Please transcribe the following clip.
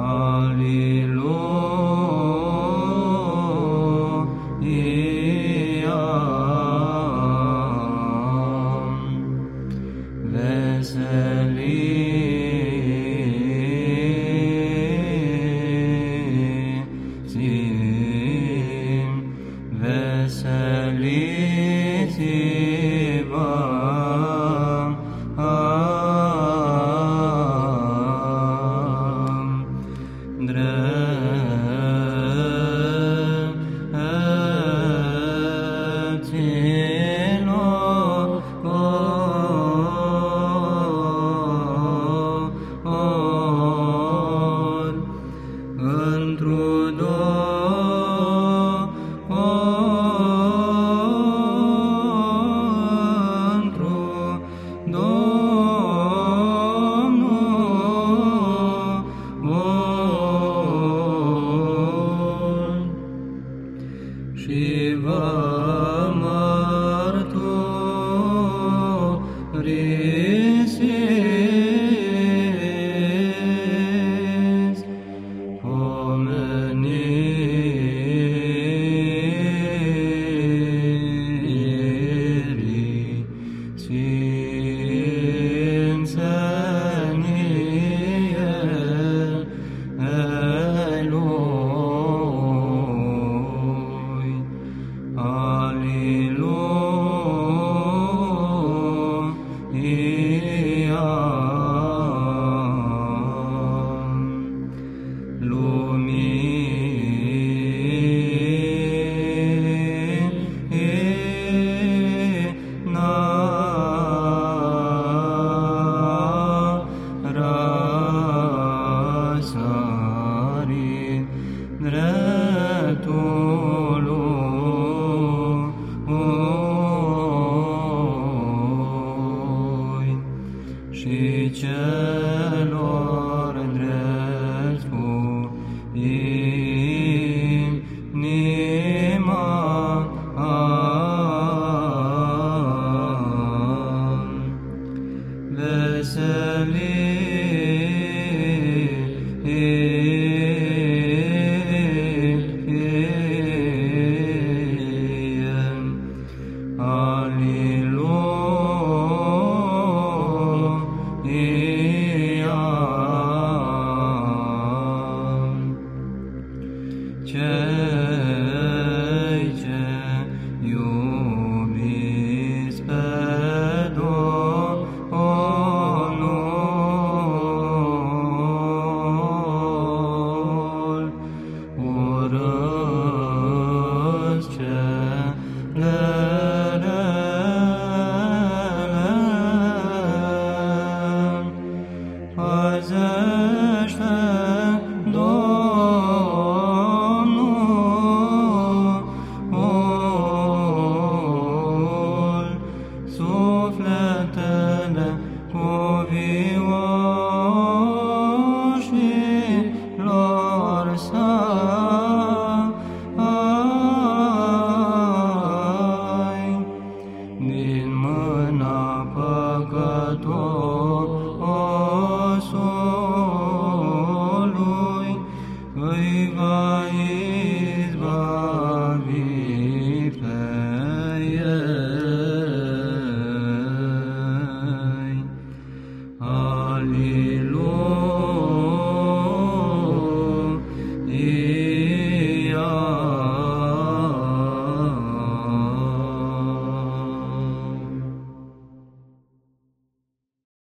Hallelujah. Blessed Besame Păzește,